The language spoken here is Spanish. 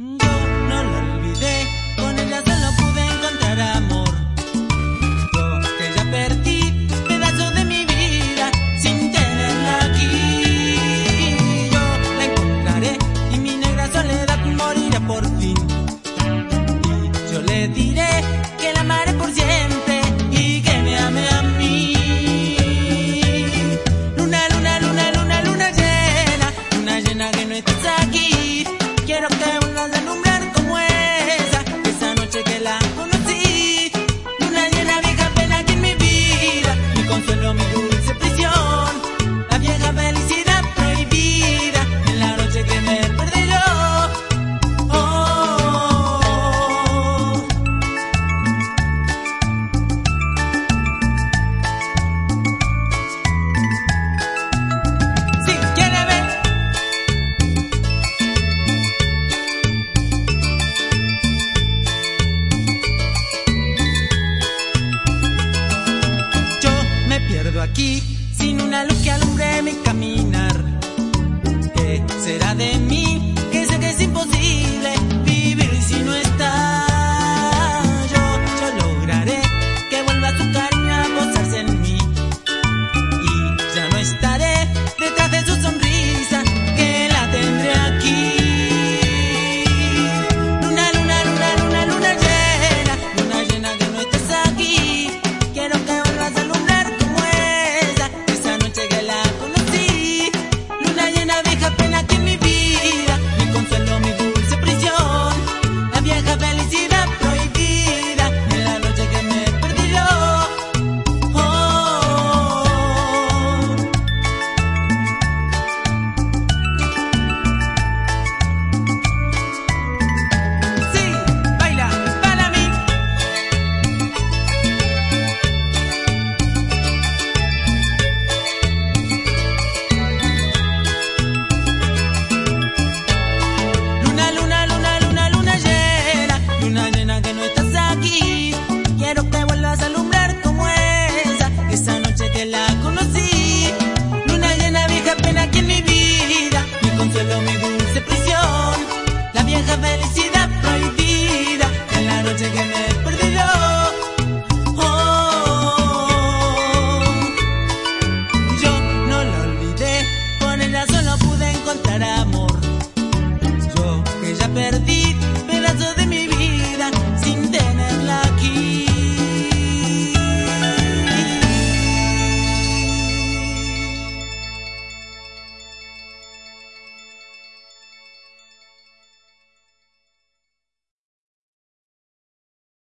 Go. sin una luz que alumbre mi caminar. ¿Qué será de mí? consuelo mi dulce prisión, la vieja felicidad prohibida en la noche que me